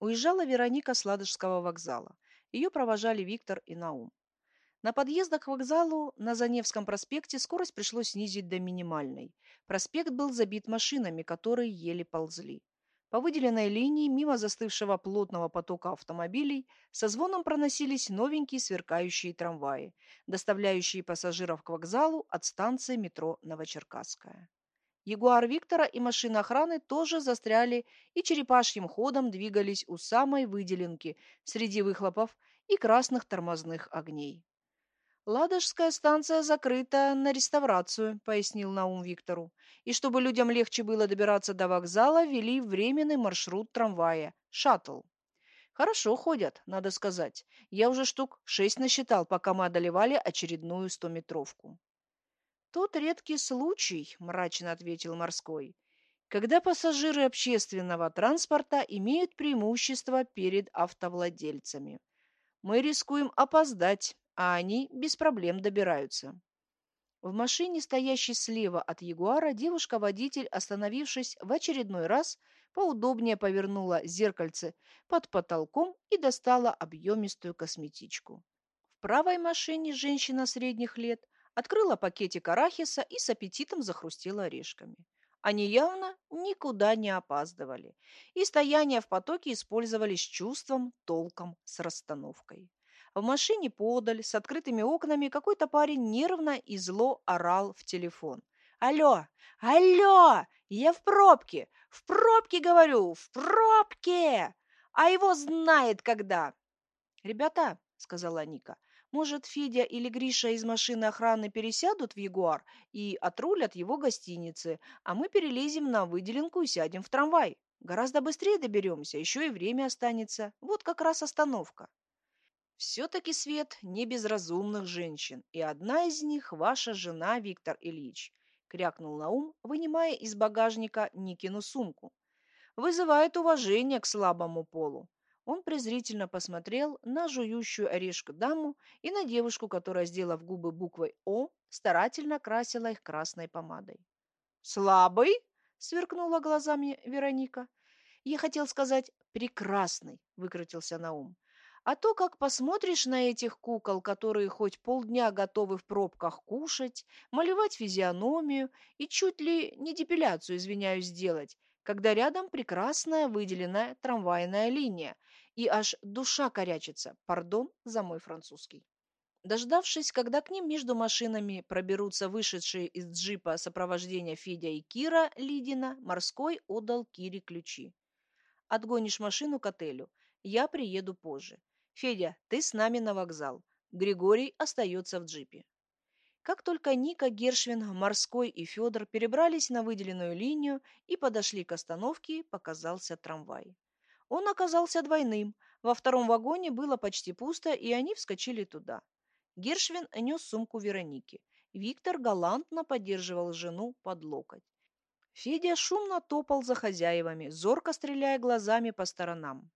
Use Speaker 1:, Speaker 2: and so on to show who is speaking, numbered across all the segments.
Speaker 1: Уезжала Вероника с Ладожского вокзала. Ее провожали Виктор и Наум. На подъездах к вокзалу на Заневском проспекте скорость пришлось снизить до минимальной. Проспект был забит машинами, которые еле ползли. По выделенной линии, мимо застывшего плотного потока автомобилей, со звоном проносились новенькие сверкающие трамваи, доставляющие пассажиров к вокзалу от станции метро Новочеркасская. Ягуар Виктора и машина охраны тоже застряли и черепашьим ходом двигались у самой выделенки среди выхлопов и красных тормозных огней. «Ладожская станция закрыта на реставрацию», — пояснил Наум Виктору. «И чтобы людям легче было добираться до вокзала, ввели временный маршрут трамвая — шаттл. Хорошо ходят, надо сказать. Я уже штук шесть насчитал, пока мы одолевали очередную стометровку. «Тот редкий случай», – мрачно ответил морской, «когда пассажиры общественного транспорта имеют преимущество перед автовладельцами. Мы рискуем опоздать, а они без проблем добираются». В машине, стоящей слева от Ягуара, девушка-водитель, остановившись в очередной раз, поудобнее повернула зеркальце под потолком и достала объемистую косметичку. В правой машине женщина средних лет открыла пакетик арахиса и с аппетитом захрустела орешками. Они явно никуда не опаздывали, и стояние в потоке использовали с чувством, толком, с расстановкой. В машине подаль, с открытыми окнами, какой-то парень нервно и зло орал в телефон. «Алло! Алло! Я в пробке! В пробке, говорю! В пробке! А его знает когда!» «Ребята!» — сказала Ника. Может, Федя или Гриша из машины охраны пересядут в Ягуар и отрулят его гостиницы, а мы перелезем на выделенку и сядем в трамвай. Гораздо быстрее доберемся, еще и время останется. Вот как раз остановка. Все-таки Свет не без разумных женщин, и одна из них ваша жена, Виктор Ильич, крякнул Наум, вынимая из багажника Никину сумку. Вызывает уважение к слабому полу. Он презрительно посмотрел на жующую орешку даму и на девушку, которая, сделав губы буквой «О», старательно красила их красной помадой. «Слабый?» — сверкнула глазами Вероника. «Я хотел сказать «прекрасный», — выкрутился Наум. «А то, как посмотришь на этих кукол, которые хоть полдня готовы в пробках кушать, малевать физиономию и чуть ли не депиляцию, извиняюсь, сделать, когда рядом прекрасная выделенная трамвайная линия, и аж душа корячится, пардон за мой французский. Дождавшись, когда к ним между машинами проберутся вышедшие из джипа сопровождения Федя и Кира Лидина, морской отдал Кире ключи. «Отгонишь машину к отелю. Я приеду позже. Федя, ты с нами на вокзал. Григорий остается в джипе». Как только Ника, Гершвин, Морской и Федор перебрались на выделенную линию и подошли к остановке, показался трамвай. Он оказался двойным. Во втором вагоне было почти пусто, и они вскочили туда. Гершвин нес сумку Вероники. Виктор галантно поддерживал жену под локоть. Федя шумно топал за хозяевами, зорко стреляя глазами по сторонам.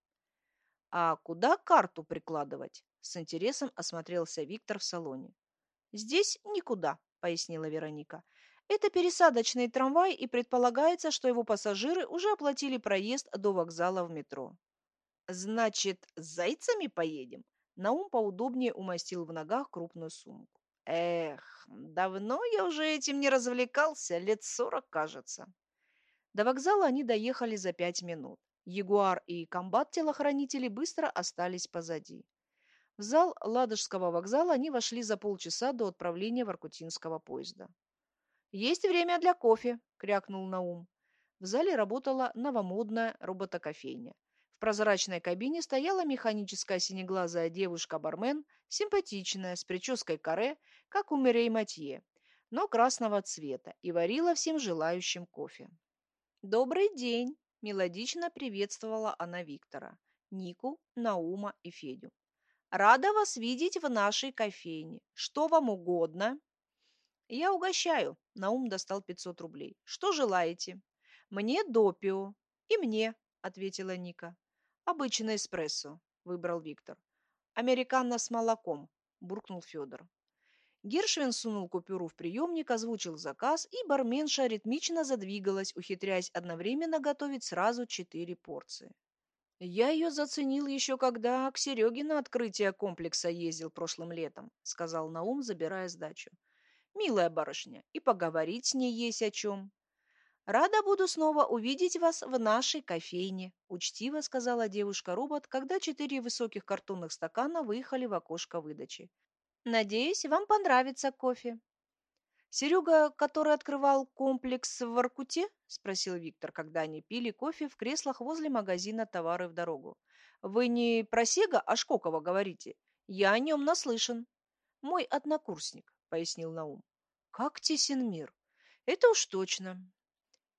Speaker 1: «А куда карту прикладывать?» – с интересом осмотрелся Виктор в салоне. «Здесь никуда», — пояснила Вероника. «Это пересадочный трамвай, и предполагается, что его пассажиры уже оплатили проезд до вокзала в метро». «Значит, с зайцами поедем?» Наум поудобнее умастил в ногах крупную сумку. «Эх, давно я уже этим не развлекался, лет сорок, кажется». До вокзала они доехали за пять минут. Ягуар и комбат-телохранители быстро остались позади. В зал Ладожского вокзала они вошли за полчаса до отправления воркутинского поезда. «Есть время для кофе!» – крякнул Наум. В зале работала новомодная роботокофейня. В прозрачной кабине стояла механическая синеглазая девушка-бармен, симпатичная, с прической каре, как у Мирей Матье, но красного цвета, и варила всем желающим кофе. «Добрый день!» – мелодично приветствовала она Виктора, Нику, Наума и Федю. Рада вас видеть в нашей кофейне. Что вам угодно? Я угощаю. Наум достал 500 рублей. Что желаете? Мне допио. И мне, ответила Ника. Обычный эспрессо, выбрал Виктор. Американо с молоком, буркнул Федор. Гершвин сунул купюру в приемник, озвучил заказ, и барменша ритмично задвигалась, ухитряясь одновременно готовить сразу четыре порции. «Я ее заценил еще когда к Сереге на открытие комплекса ездил прошлым летом», — сказал Наум, забирая сдачу. «Милая барышня, и поговорить с ней есть о чем». «Рада буду снова увидеть вас в нашей кофейне», — учтиво сказала девушка-робот, когда четыре высоких картонных стакана выехали в окошко выдачи. «Надеюсь, вам понравится кофе». «Серега, который открывал комплекс в Воркуте?» – спросил Виктор, когда они пили кофе в креслах возле магазина «Товары в дорогу». «Вы не про Сега, а Шкокова говорите? Я о нем наслышан». «Мой однокурсник», – пояснил Наум. «Как тесен мир?» «Это уж точно».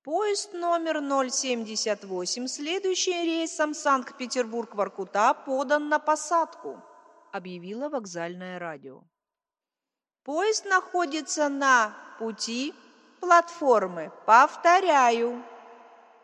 Speaker 1: Поезд номер 078, следующий рейсом Санкт-Петербург-Воркута, подан на посадку, объявило вокзальное радио. Поезд находится на пути платформы. Повторяю.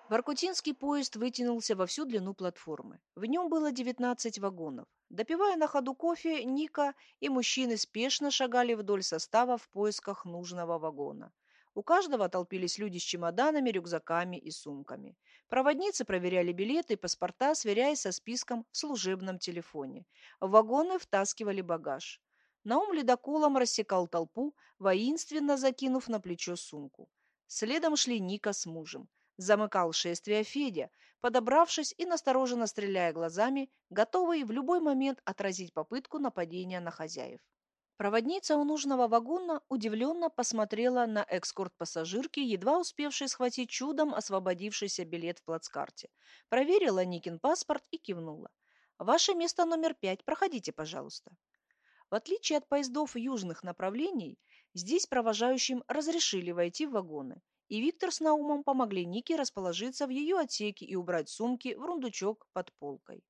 Speaker 1: Воркутинский поезд вытянулся во всю длину платформы. В нем было 19 вагонов. Допивая на ходу кофе, Ника и мужчины спешно шагали вдоль состава в поисках нужного вагона. У каждого толпились люди с чемоданами, рюкзаками и сумками. Проводницы проверяли билеты и паспорта, сверяясь со списком в служебном телефоне. В вагоны втаскивали багаж. Наум ледоколом рассекал толпу, воинственно закинув на плечо сумку. Следом шли Ника с мужем. Замыкал шествие Федя, подобравшись и настороженно стреляя глазами, готовый в любой момент отразить попытку нападения на хозяев. Проводница у нужного вагона удивленно посмотрела на экскорт-пассажирки, едва успевшей схватить чудом освободившийся билет в плацкарте. Проверила Никин паспорт и кивнула. «Ваше место номер пять. Проходите, пожалуйста». В отличие от поездов южных направлений, здесь провожающим разрешили войти в вагоны, и Виктор с Наумом помогли Нике расположиться в ее отсеке и убрать сумки в рундучок под полкой.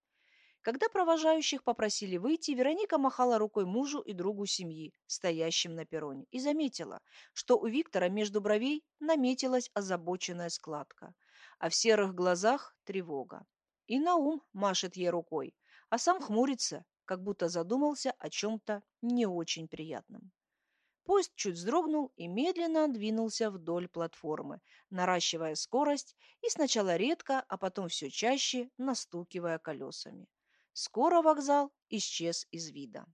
Speaker 1: Когда провожающих попросили выйти, Вероника махала рукой мужу и другу семьи, стоящим на перроне, и заметила, что у Виктора между бровей наметилась озабоченная складка, а в серых глазах тревога. И Наум машет ей рукой, а сам хмурится как будто задумался о чем-то не очень приятном. Поезд чуть вздрогнул и медленно двинулся вдоль платформы, наращивая скорость и сначала редко, а потом все чаще настукивая колесами. Скоро вокзал исчез из вида.